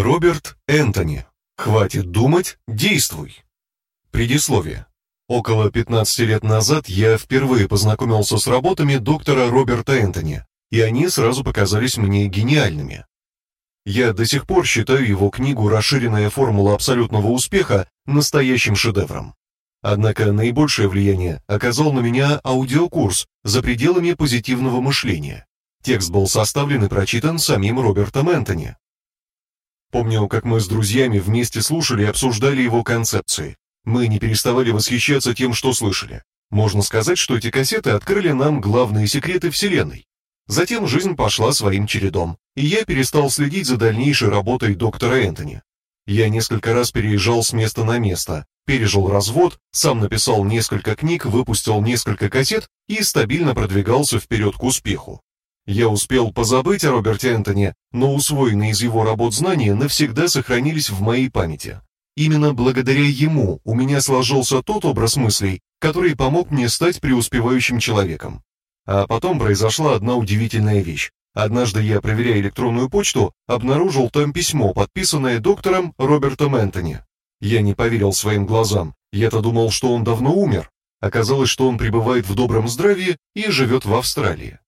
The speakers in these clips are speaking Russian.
Роберт Энтони. Хватит думать, действуй. Предисловие. Около 15 лет назад я впервые познакомился с работами доктора Роберта Энтони, и они сразу показались мне гениальными. Я до сих пор считаю его книгу «Расширенная формула абсолютного успеха» настоящим шедевром. Однако наибольшее влияние оказал на меня аудиокурс «За пределами позитивного мышления». Текст был составлен и прочитан самим Робертом Энтони. Помню, как мы с друзьями вместе слушали и обсуждали его концепции. Мы не переставали восхищаться тем, что слышали. Можно сказать, что эти кассеты открыли нам главные секреты Вселенной. Затем жизнь пошла своим чередом, и я перестал следить за дальнейшей работой доктора Энтони. Я несколько раз переезжал с места на место, пережил развод, сам написал несколько книг, выпустил несколько кассет и стабильно продвигался вперед к успеху. Я успел позабыть о Роберте Энтони, но усвоенные из его работ знания навсегда сохранились в моей памяти. Именно благодаря ему у меня сложился тот образ мыслей, который помог мне стать преуспевающим человеком. А потом произошла одна удивительная вещь. Однажды я, проверяя электронную почту, обнаружил там письмо, подписанное доктором Робертом Энтони. Я не поверил своим глазам. Я-то думал, что он давно умер. Оказалось, что он пребывает в добром здравии и живет в Австралии.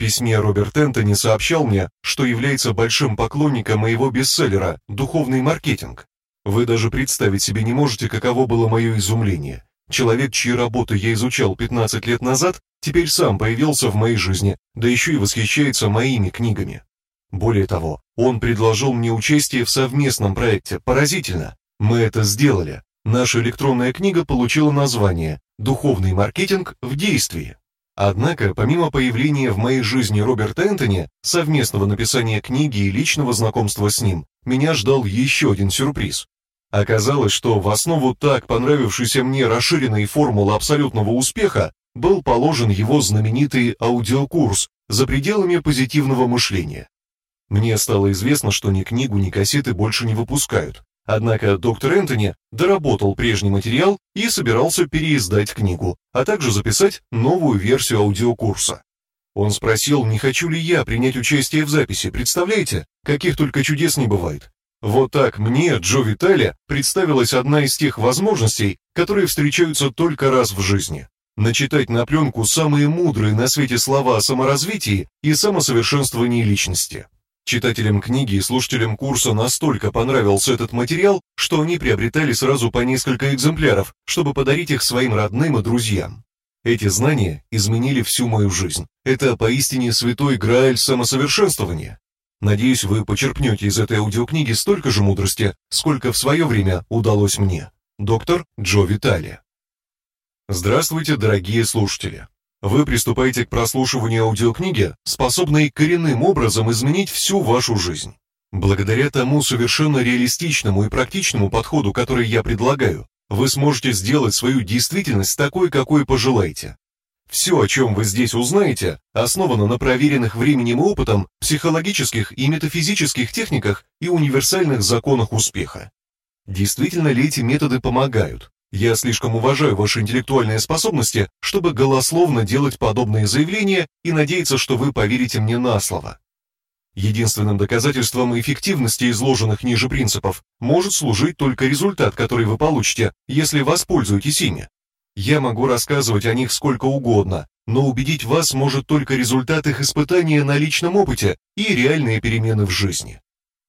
Письме Роберт Энтони сообщал мне, что является большим поклонником моего бестселлера «Духовный маркетинг». Вы даже представить себе не можете, каково было мое изумление. Человек, чьи работы я изучал 15 лет назад, теперь сам появился в моей жизни, да еще и восхищается моими книгами. Более того, он предложил мне участие в совместном проекте. Поразительно. Мы это сделали. Наша электронная книга получила название «Духовный маркетинг в действии». Однако, помимо появления в моей жизни Роберта Энтони, совместного написания книги и личного знакомства с ним, меня ждал еще один сюрприз. Оказалось, что в основу так понравившейся мне расширенной формулы абсолютного успеха был положен его знаменитый аудиокурс «За пределами позитивного мышления». Мне стало известно, что ни книгу, ни кассеты больше не выпускают, Однако доктор Энтони доработал прежний материал и собирался переиздать книгу, а также записать новую версию аудиокурса. Он спросил, не хочу ли я принять участие в записи, представляете, каких только чудес не бывает. Вот так мне, Джо Витали, представилась одна из тех возможностей, которые встречаются только раз в жизни. Начитать на пленку самые мудрые на свете слова о саморазвитии и самосовершенствовании личности. Читателям книги и слушателям курса настолько понравился этот материал, что они приобретали сразу по несколько экземпляров, чтобы подарить их своим родным и друзьям. Эти знания изменили всю мою жизнь. Это поистине святой грааль самосовершенствования. Надеюсь, вы почерпнете из этой аудиокниги столько же мудрости, сколько в свое время удалось мне. Доктор Джо Витали. Здравствуйте, дорогие слушатели. Вы приступаете к прослушиванию аудиокниги, способной коренным образом изменить всю вашу жизнь. Благодаря тому совершенно реалистичному и практичному подходу, который я предлагаю, вы сможете сделать свою действительность такой, какой пожелаете. Все, о чем вы здесь узнаете, основано на проверенных временем и опытом психологических и метафизических техниках и универсальных законах успеха. Действительно ли эти методы помогают? Я слишком уважаю ваши интеллектуальные способности, чтобы голословно делать подобные заявления и надеяться, что вы поверите мне на слово. Единственным доказательством эффективности изложенных ниже принципов может служить только результат, который вы получите, если воспользуетесь ими. Я могу рассказывать о них сколько угодно, но убедить вас может только результат их испытания на личном опыте и реальные перемены в жизни.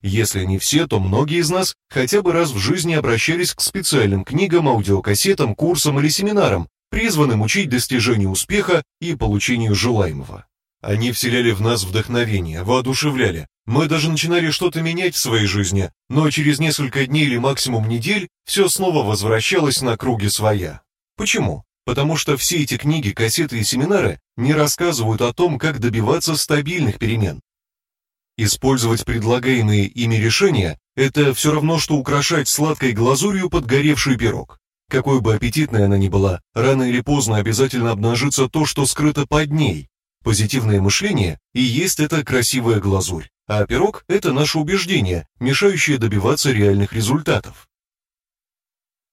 Если не все, то многие из нас хотя бы раз в жизни обращались к специальным книгам, аудиокассетам, курсам или семинарам, призванным учить достижению успеха и получению желаемого. Они вселяли в нас вдохновение, воодушевляли. Мы даже начинали что-то менять в своей жизни, но через несколько дней или максимум недель все снова возвращалось на круги своя. Почему? Потому что все эти книги, кассеты и семинары не рассказывают о том, как добиваться стабильных перемен, Использовать предлагаемые ими решения – это все равно, что украшать сладкой глазурью подгоревший пирог. Какой бы аппетитной она ни была, рано или поздно обязательно обнажится то, что скрыто под ней. Позитивное мышление и есть эта красивая глазурь, а пирог – это наше убеждение, мешающее добиваться реальных результатов.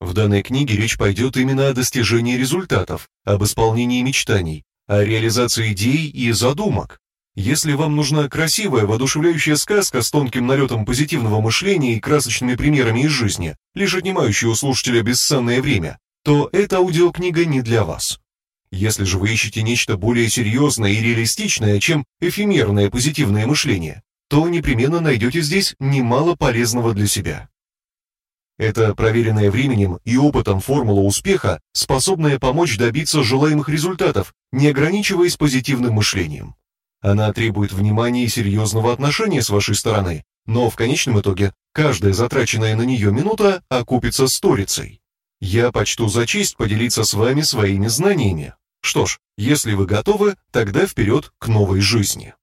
В данной книге речь пойдет именно о достижении результатов, об исполнении мечтаний, о реализации идей и задумок. Если вам нужна красивая, воодушевляющая сказка с тонким налетом позитивного мышления и красочными примерами из жизни, лишь отнимающая у слушателя бесценное время, то эта аудиокнига не для вас. Если же вы ищете нечто более серьезное и реалистичное, чем эфемерное позитивное мышление, то непременно найдете здесь немало полезного для себя. Это проверенная временем и опытом формула успеха, способная помочь добиться желаемых результатов, не ограничиваясь позитивным мышлением. Она требует внимания и серьезного отношения с вашей стороны, но в конечном итоге каждая затраченная на нее минута окупится сторицей. Я почту за честь поделиться с вами своими знаниями. Что ж, если вы готовы, тогда вперед к новой жизни.